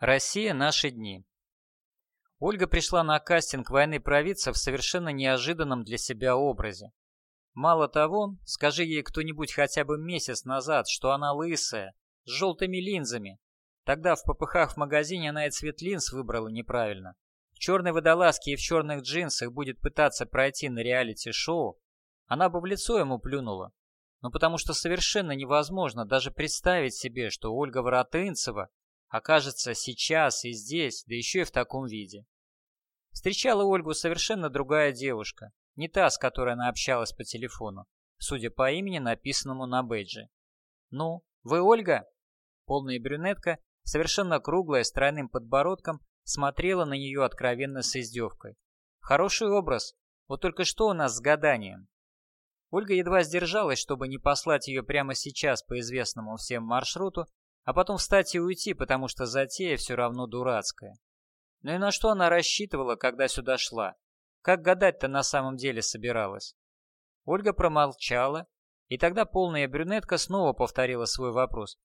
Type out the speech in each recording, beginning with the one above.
Россия. Наши дни. Ольга пришла на кастинг «Войны провидца» в совершенно неожиданном для себя образе. Мало того, скажи ей кто-нибудь хотя бы месяц назад, что она лысая, с желтыми линзами. Тогда в попыхах в магазине она и цвет линз выбрала неправильно. В черной водолазке и в черных джинсах будет пытаться пройти на реалити-шоу, она бы в лицо ему плюнула. Но потому что совершенно невозможно даже представить себе, что Ольга Воротынцева окажется сейчас и здесь, да еще и в таком виде. Встречала Ольгу совершенно другая девушка, не та, с которой она общалась по телефону, судя по имени, написанному на бейдже. «Ну, вы Ольга?» Полная брюнетка, совершенно круглая, с тройным подбородком, смотрела на нее откровенно с издевкой. «Хороший образ. Вот только что у нас с гаданием?» Ольга едва сдержалась, чтобы не послать ее прямо сейчас по известному всем маршруту, а потом встать и уйти, потому что затея все равно дурацкая. Ну и на что она рассчитывала, когда сюда шла? Как гадать-то на самом деле собиралась? Ольга промолчала, и тогда полная брюнетка снова повторила свой вопрос.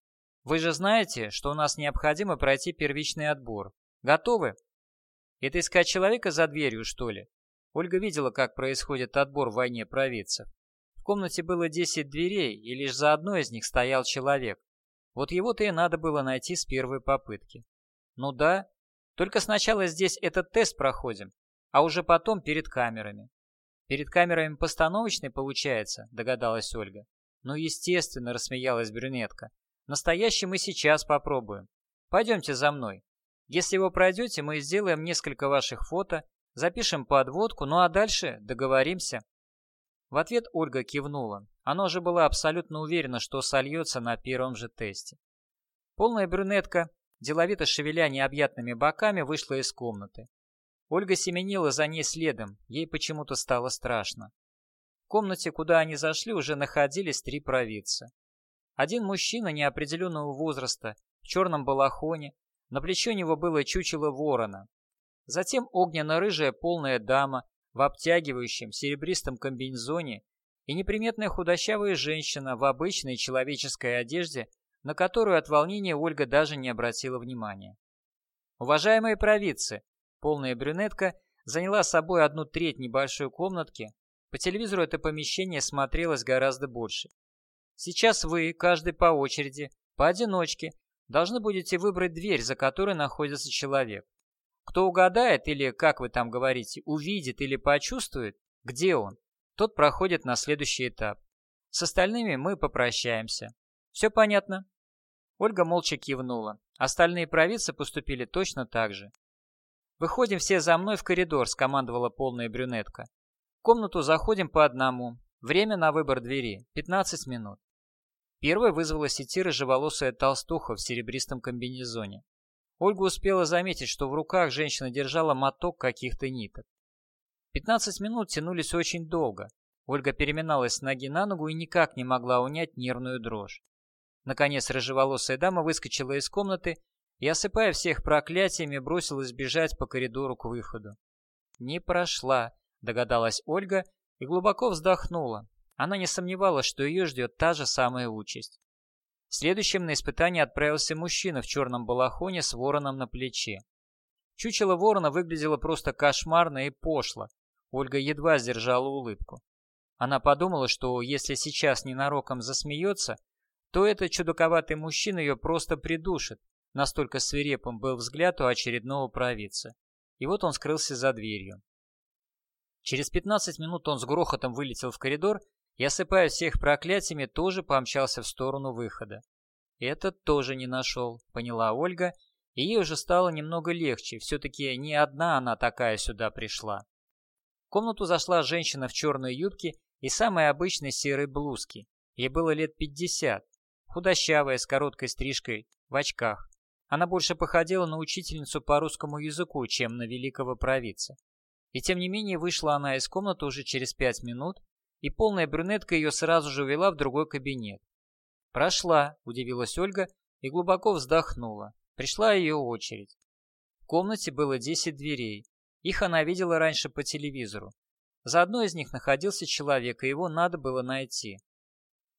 «Вы же знаете, что у нас необходимо пройти первичный отбор. Готовы?» «Это искать человека за дверью, что ли?» Ольга видела, как происходит отбор в войне провидцев. В комнате было 10 дверей, и лишь за одной из них стоял человек. Вот его-то и надо было найти с первой попытки. Ну да, только сначала здесь этот тест проходим, а уже потом перед камерами. Перед камерами постановочный получается, догадалась Ольга. Ну, естественно, рассмеялась брюнетка. Настоящий мы сейчас попробуем. Пойдемте за мной. Если вы пройдете, мы сделаем несколько ваших фото, запишем подводку, ну а дальше договоримся. В ответ Ольга кивнула. Она уже была абсолютно уверена, что сольется на первом же тесте. Полная брюнетка, деловито шевеля необъятными боками, вышла из комнаты. Ольга семенила за ней следом, ей почему-то стало страшно. В комнате, куда они зашли, уже находились три провидца. Один мужчина неопределенного возраста, в черном балахоне, на плече него было чучело ворона. Затем огненно-рыжая полная дама в обтягивающем серебристом комбинезоне и неприметная худощавая женщина в обычной человеческой одежде, на которую от волнения Ольга даже не обратила внимания. Уважаемые провидцы, полная брюнетка заняла собой одну треть небольшой комнатки. По телевизору это помещение смотрелось гораздо больше. Сейчас вы, каждый по очереди, поодиночке, должны будете выбрать дверь, за которой находится человек. Кто угадает или, как вы там говорите, увидит или почувствует, где он, тот проходит на следующий этап. С остальными мы попрощаемся. Все понятно?» Ольга молча кивнула. Остальные провидцы поступили точно так же. «Выходим все за мной в коридор», — скомандовала полная брюнетка. «В комнату заходим по одному. Время на выбор двери — 15 минут». Первой вызвалась идти рыжеволосая толстуха в серебристом комбинезоне. Ольга успела заметить, что в руках женщина держала моток каких-то ниток. Пятнадцать минут тянулись очень долго. Ольга переминалась с ноги на ногу и никак не могла унять нервную дрожь. Наконец рыжеволосая дама выскочила из комнаты и, осыпая всех проклятиями, бросилась бежать по коридору к выходу. «Не прошла», — догадалась Ольга и глубоко вздохнула. Она не сомневалась, что ее ждет та же самая участь. Следующим на испытание отправился мужчина в черном балахоне с вороном на плече. Чучело ворона выглядело просто кошмарно и пошло, Ольга едва сдержала улыбку. Она подумала, что если сейчас ненароком засмеется, то этот чудаковатый мужчина ее просто придушит. Настолько свирепым был взгляд у очередного провидца. И вот он скрылся за дверью. Через 15 минут он с грохотом вылетел в коридор и, осыпая всех проклятиями, тоже помчался в сторону выхода. Этот тоже не нашел, поняла Ольга, и ей уже стало немного легче, все-таки не одна она такая сюда пришла комнату зашла женщина в черной юбке и самой обычной серой блузке. Ей было лет пятьдесят, худощавая, с короткой стрижкой, в очках. Она больше походила на учительницу по русскому языку, чем на великого провидца. И тем не менее вышла она из комнаты уже через пять минут, и полная брюнетка ее сразу же увела в другой кабинет. «Прошла», — удивилась Ольга и глубоко вздохнула. Пришла ее очередь. В комнате было десять дверей, их она видела раньше по телевизору. За одной из них находился человек, и его надо было найти.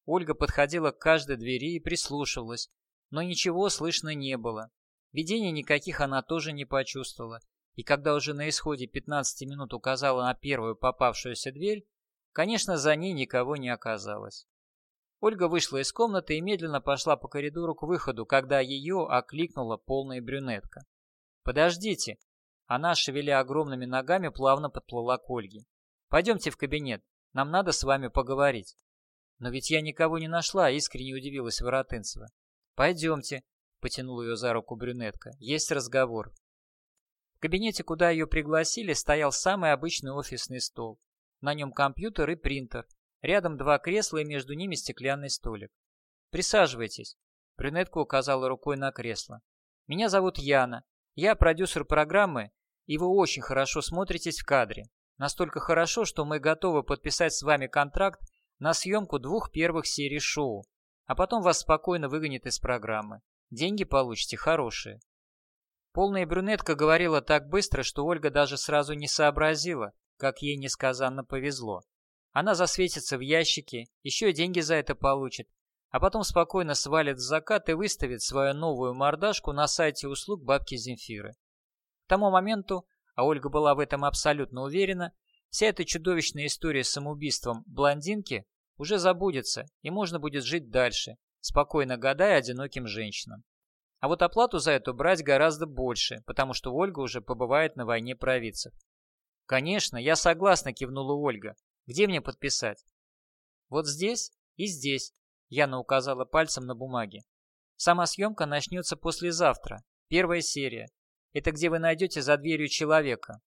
Ольга подходила к каждой двери и прислушивалась, но ничего слышно не было. Видений никаких она тоже не почувствовала, и когда уже на исходе 15 минут указала на первую попавшуюся дверь, конечно, за ней никого не оказалось. Ольга вышла из комнаты и медленно пошла по коридору к выходу, когда ее окликнула полная брюнетка. «Подождите!» Она, шевеля огромными ногами, плавно подплыла к Ольге. «Пойдемте в кабинет. Нам надо с вами поговорить». «Но ведь я никого не нашла», — искренне удивилась Воротынцева. «Пойдемте», — потянул ее за руку брюнетка. «Есть разговор». В кабинете, куда ее пригласили, стоял самый обычный офисный стол. На нем компьютер и принтер. Рядом два кресла и между ними стеклянный столик. «Присаживайтесь», — брюнетка указала рукой на кресло. «Меня зовут Яна. Я продюсер программы, и вы очень хорошо смотритесь в кадре. Настолько хорошо, что мы готовы подписать с вами контракт на съемку двух первых серий шоу, а потом вас спокойно выгонят из программы. Деньги получите хорошие. Полная брюнетка говорила так быстро, что Ольга даже сразу не сообразила, как ей несказанно повезло. Она засветится в ящике, еще деньги за это получит, а потом спокойно свалит в закат и выставит свою новую мордашку на сайте услуг бабки Земфиры. К тому моменту, а Ольга была в этом абсолютно уверена, вся эта чудовищная история с самоубийством блондинки уже забудется, и можно будет жить дальше, спокойно гадая одиноким женщинам. А вот оплату за это брать гораздо больше, потому что Ольга уже побывает на войне провидцев. «Конечно, я согласна», — кивнула Ольга. «Где мне подписать?» «Вот здесь и здесь», Яна указала пальцем на бумаге. Сама съемка начнется послезавтра. Первая серия. Это где вы найдете за дверью человека.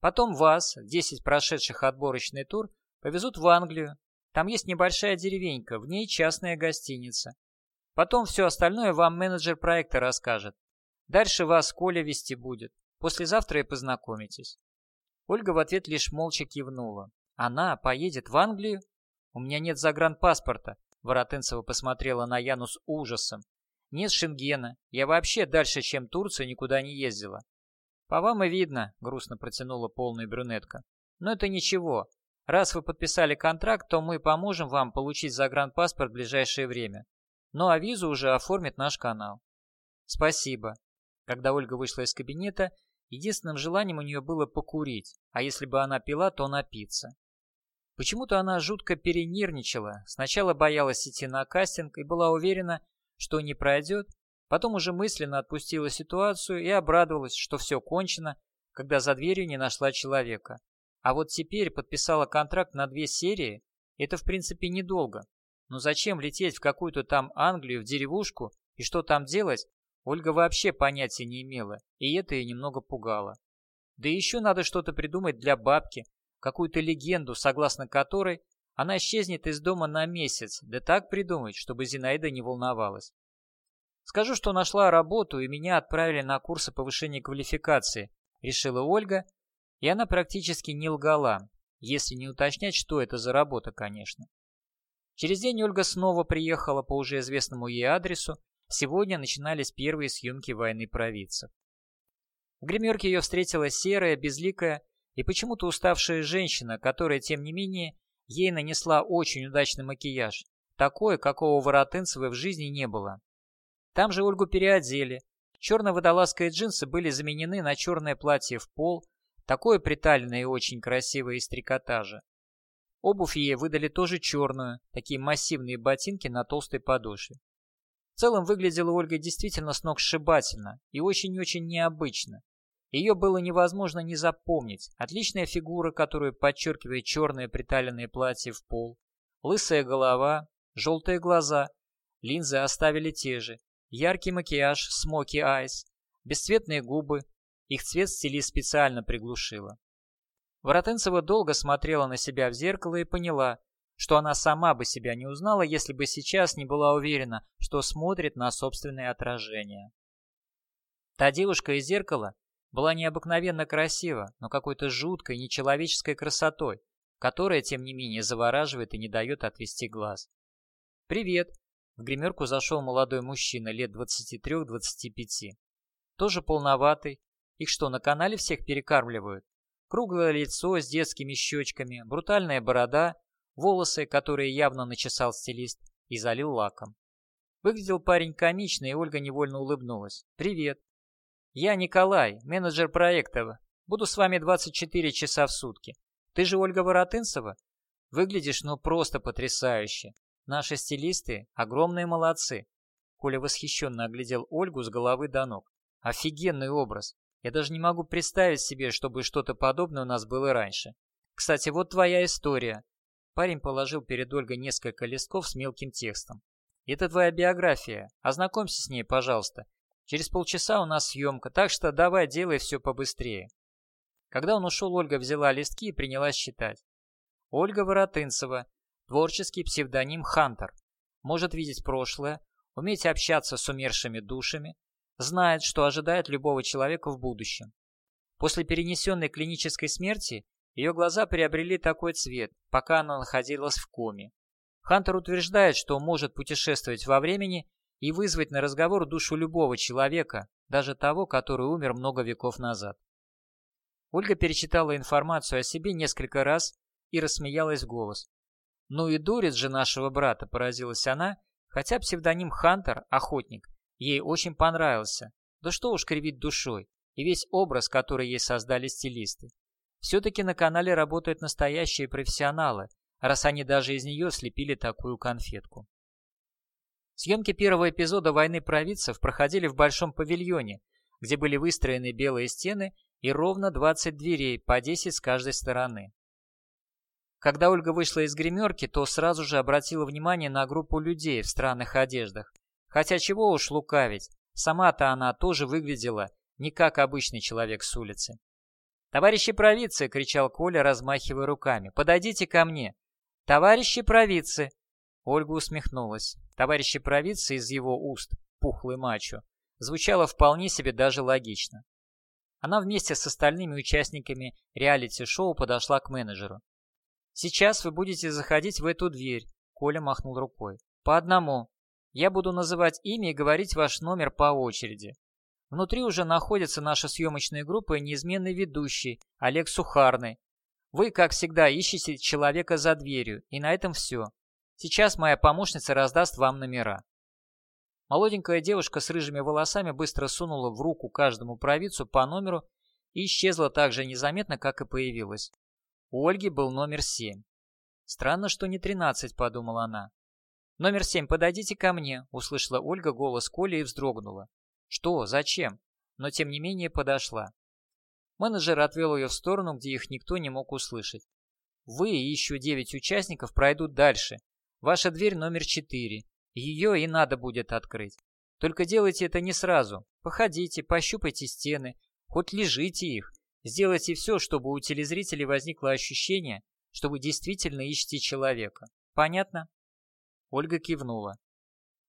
Потом вас, 10 прошедших отборочный тур, повезут в Англию. Там есть небольшая деревенька, в ней частная гостиница. Потом все остальное вам менеджер проекта расскажет. Дальше вас Коля вести будет. Послезавтра и познакомитесь. Ольга в ответ лишь молча кивнула. Она поедет в Англию? У меня нет загранпаспорта, Воротынцева посмотрела на Яну с ужасом. «Нет Шенгена. Я вообще дальше, чем Турция, никуда не ездила». «По вам и видно», — грустно протянула полная брюнетка. «Но это ничего. Раз вы подписали контракт, то мы поможем вам получить загранпаспорт в ближайшее время. Ну а визу уже оформит наш канал». «Спасибо». Когда Ольга вышла из кабинета, единственным желанием у нее было покурить, а если бы она пила, то напиться. Почему-то она жутко перенервничала, сначала боялась идти на кастинг и была уверена, что не пройдет, потом уже мысленно отпустила ситуацию и обрадовалась, что все кончено, когда за дверью не нашла человека. А вот теперь подписала контракт на две серии, это в принципе недолго. Но зачем лететь в какую-то там Англию, в деревушку, и что там делать, Ольга вообще понятия не имела, и это ее немного пугало. Да еще надо что-то придумать для бабки, какую-то легенду, согласно которой она исчезнет из дома на месяц, да так придумать, чтобы Зинаида не волновалась. Скажу, что нашла работу, и меня отправили на курсы повышения квалификации, решила Ольга, и она практически не лгала, если не уточнять, что это за работа, конечно. Через день Ольга снова приехала по уже известному ей адресу, сегодня начинались первые съемки «Войны провидцев». В гримерке ее встретила серая, безликая и почему-то уставшая женщина, которая, тем не менее, ей нанесла очень удачный макияж, такой, какого Воротынцевой в жизни не было. Там же Ольгу переодели. Черная водолазка и джинсы были заменены на черное платье в пол, такое приталенное и очень красивое из трикотажа. Обувь ей выдали тоже черную, такие массивные ботинки на толстой подошве. Целом выглядела Ольга действительно сногсшибательно и очень-очень необычно. Ее было невозможно не запомнить. Отличная фигура, которую подчеркивает черное приталенное платье в пол, лысая голова, желтые глаза, линзы оставили те же, яркий макияж, смоки айс, бесцветные губы, их цвет стилист специально приглушила. Воротынцева долго смотрела на себя в зеркало и поняла, что она сама бы себя не узнала, если бы сейчас не была уверена, что смотрит на собственное отражение. Та девушка из зеркала была необыкновенно красива, но какой-то жуткой, нечеловеческой красотой, которая, тем не менее, завораживает и не дает отвести глаз. «Привет!» В гримерку зашел молодой мужчина лет 23-25. Тоже полноватый. Их что, на канале всех перекармливают? Круглое лицо с детскими щечками, брутальная борода, волосы, которые явно начесал стилист, и залил лаком. Выглядел парень комично, и Ольга невольно улыбнулась. «Привет!» Я Николай, менеджер проекта. Буду с вами 24 часа в сутки. Ты же Ольга Воротынцева? Выглядишь, ну, просто потрясающе. Наши стилисты – огромные молодцы. Коля восхищенно оглядел Ольгу с головы до ног. Офигенный образ. Я даже не могу представить себе, чтобы что-то подобное у нас было раньше. Кстати, вот твоя история. Парень положил перед Ольгой несколько листков с мелким текстом. Это твоя биография. Ознакомься с ней, пожалуйста. Через полчаса у нас съемка, так что давай делай все побыстрее. Когда он ушел, Ольга взяла листки и принялась читать. Ольга Воротынцева, творческий псевдоним Хантер. Может видеть прошлое, уметь общаться с умершими душами, знает, что ожидает любого человека в будущем. После перенесенной клинической смерти ее глаза приобрели такой цвет, пока она находилась в коме. Хантер утверждает, что может путешествовать во времени и вызвать на разговор душу любого человека, даже того, который умер много веков назад. Ольга перечитала информацию о себе несколько раз и рассмеялась в голос. «Ну и дурит же нашего брата», — поразилась она, хотя псевдоним Хантер, охотник, ей очень понравился. Да что уж кривить душой, и весь образ, который ей создали стилисты. Все-таки на канале работают настоящие профессионалы, раз они даже из нее слепили такую конфетку. Съемки первого эпизода «Войны провидцев» проходили в большом павильоне, где были выстроены белые стены и ровно 20 дверей, по 10 с каждой стороны. Когда Ольга вышла из гримерки, то сразу же обратила внимание на группу людей в странных одеждах. Хотя чего уж лукавить, сама-то она тоже выглядела не как обычный человек с улицы. «Товарищи провидцы!» — кричал Коля, размахивая руками. «Подойдите ко мне!» «Товарищи провидцы!» Ольга усмехнулась. «Товарищи провидцы» из его уст, пухлый мачо, звучало вполне себе даже логично. Она вместе с остальными участниками реалити-шоу подошла к менеджеру. Сейчас вы будете заходить в эту дверь. Коля махнул рукой. По одному. Я буду называть имя и говорить ваш номер по очереди. Внутри уже находится наша съемочная группа и неизменный ведущий, Олег Сухарный. Вы, как всегда, ищете человека за дверью, и на этом все. Сейчас моя помощница раздаст вам номера. Молоденькая девушка с рыжими волосами быстро сунула в руку каждому провидцу по номеру и исчезла так же незаметно, как и появилась. У Ольги был номер семь. «Странно, что не тринадцать», — подумала она. «Номер семь, подойдите ко мне», — услышала Ольга голос Коли и вздрогнула. «Что? Зачем?» Но тем не менее подошла. Менеджер отвел ее в сторону, где их никто не мог услышать. «Вы и еще девять участников пройдут дальше. Ваша дверь номер четыре. Ее и надо будет открыть. Только делайте это не сразу. Походите, пощупайте стены, хоть лежите их, Сделайте все, чтобы у телезрителей возникло ощущение, что вы действительно ищете человека. Понятно? Ольга кивнула.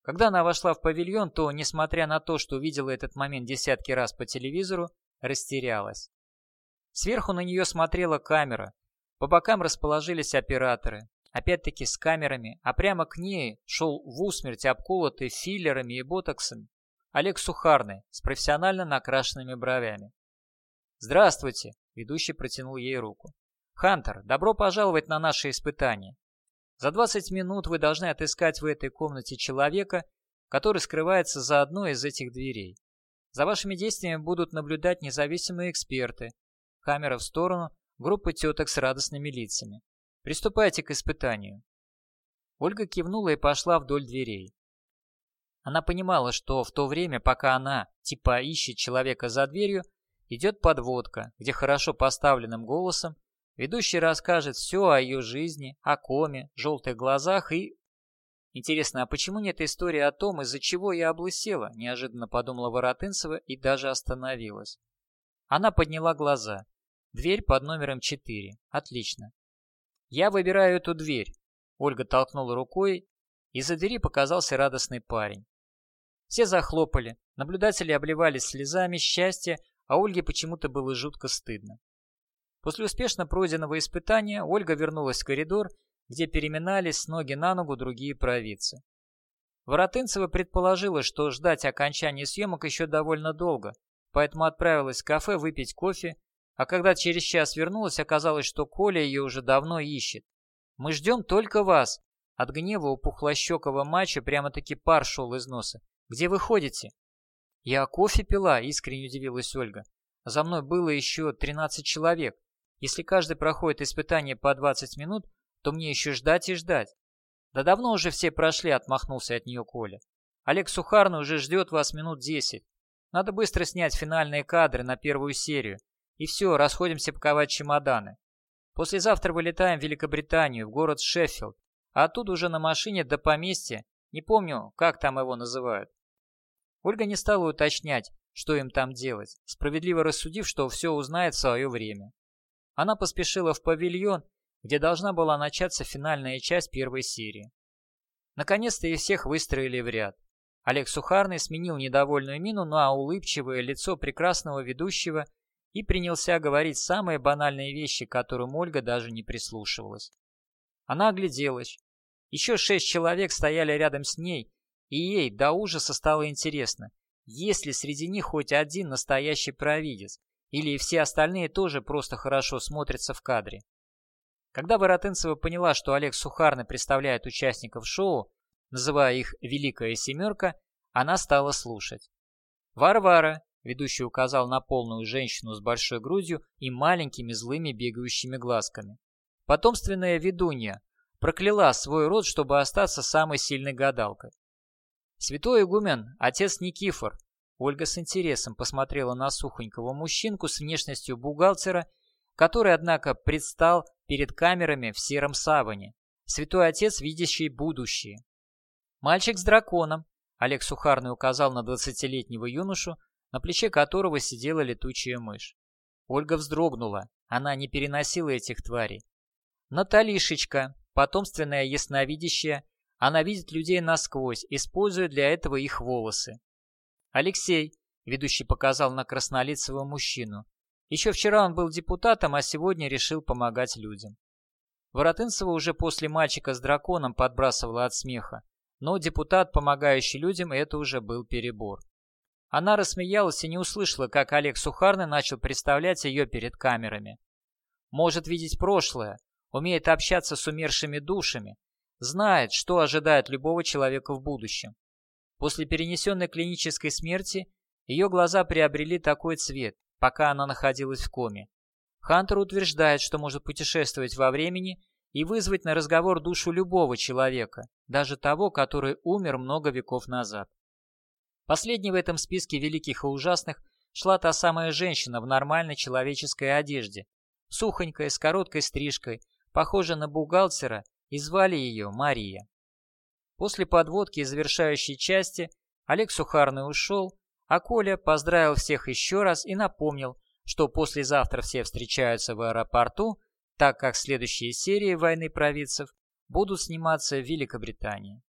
Когда она вошла в павильон, то, несмотря на то, что видела этот момент десятки раз по телевизору, растерялась. Сверху на нее смотрела камера, по бокам расположились операторы, опять-таки с камерами, а прямо к ней шел в усмерть обколотый филлерами и ботоксом Олег Сухарный с профессионально накрашенными бровями. «Здравствуйте!» — ведущий протянул ей руку. «Хантер, добро пожаловать на наше испытание. За 20 минут вы должны отыскать в этой комнате человека, который скрывается за одной из этих дверей. За вашими действиями будут наблюдать независимые эксперты. Камера в сторону, группа теток с радостными лицами. Приступайте к испытанию». Ольга кивнула и пошла вдоль дверей. Она понимала, что в то время, пока она, типа, ищет человека за дверью, идет подводка, где хорошо поставленным голосом ведущий расскажет все о ее жизни, о коме, желтых глазах и... Интересно, а почему нет истории о том, из-за чего я облысела? Неожиданно подумала Воротынцева и даже остановилась. Она подняла глаза. Дверь под номером 4. Отлично. Я выбираю эту дверь. Ольга толкнула рукой, и за двери показался радостный парень. Все захлопали, наблюдатели обливались слезами счастья, а Ольге почему-то было жутко стыдно. После успешно пройденного испытания Ольга вернулась в коридор, где переминались с ноги на ногу другие провидцы. Воротынцева предположила, что ждать окончания съемок еще довольно долго, поэтому отправилась в кафе выпить кофе, а когда через час вернулась, оказалось, что Коля ее уже давно ищет. «Мы ждем только вас!» От гнева у пухлощекого мачо прямо-таки пар шел из носа. «Где вы ходите?» «Я кофе пила», — искренне удивилась Ольга. «За мной было еще 13 человек. Если каждый проходит испытание по 20 минут, то мне еще ждать и ждать». «Да давно уже все прошли», — отмахнулся от нее Коля. «Олег Сухарный уже ждет вас минут 10. Надо быстро снять финальные кадры на первую серию. И все, расходимся паковать чемоданы. Послезавтра вылетаем в Великобританию, в город Шеффилд. А оттуда уже на машине до поместья. Не помню, как там его называют. Ольга не стала уточнять, что им там делать, справедливо рассудив, что все узнает в свое время. Она поспешила в павильон, где должна была начаться финальная часть первой серии. Наконец-то их всех выстроили в ряд. Олег Сухарный сменил недовольную мину на улыбчивое лицо прекрасного ведущего и принялся говорить самые банальные вещи, к которым Ольга даже не прислушивалась. Она огляделась. Еще шесть человек стояли рядом с ней, и ей до ужаса стало интересно, есть ли среди них хоть один настоящий провидец, или все остальные тоже просто хорошо смотрятся в кадре. Когда Воротынцева поняла, что Олег Сухарный представляет участников шоу, называя их «Великая семерка», она стала слушать. «Варвара», — ведущий указал на полную женщину с большой грудью и маленькими злыми бегающими глазками. Потомственная ведунья прокляла свой род, чтобы остаться самой сильной гадалкой. Святой игумен, отец Никифор. Ольга с интересом посмотрела на сухонького мужчинку с внешностью бухгалтера, который, однако, предстал перед камерами в сером саване. Святой отец, видящий будущее. Мальчик с драконом. Олег Сухарный указал на двадцатилетнего юношу, на плече которого сидела летучая мышь. Ольга вздрогнула. Она не переносила этих тварей. Наталишечка, потомственная ясновидящая, она видит людей насквозь, используя для этого их волосы. Алексей, ведущий показал на краснолицего мужчину. Еще вчера он был депутатом, а сегодня решил помогать людям. Воротынцева уже после мальчика с драконом подбрасывала от смеха, но депутат, помогающий людям, это уже был перебор. Она рассмеялась и не услышала, как Олег Сухарный начал представлять ее перед камерами. Может видеть прошлое, умеет общаться с умершими душами, знает, что ожидает любого человека в будущем. После перенесенной клинической смерти ее глаза приобрели такой цвет, пока она находилась в коме. Хантер утверждает, что может путешествовать во времени и вызвать на разговор душу любого человека, даже того, который умер много веков назад. Последней в этом списке великих и ужасных шла та самая женщина в нормальной человеческой одежде, сухонькая, с короткой стрижкой, похожая на бухгалтера и звали ее Мария. После подводки и завершающей части Олег Сухарный ушел, а Коля поздравил всех еще раз и напомнил, что послезавтра все встречаются в аэропорту, так как следующие серии «Войны провидцев» будут сниматься в Великобритании.